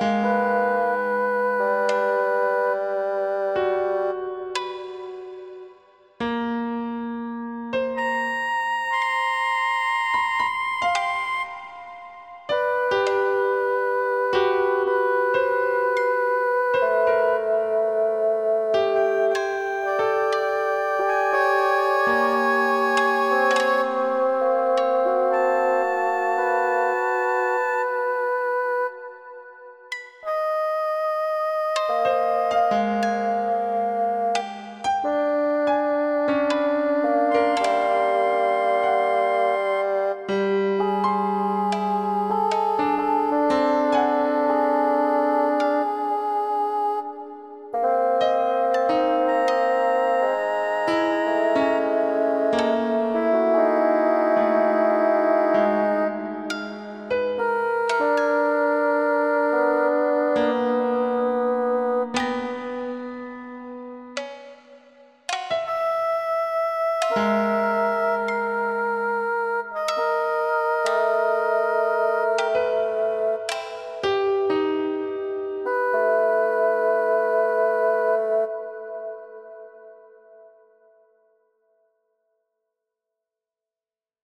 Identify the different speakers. Speaker 1: you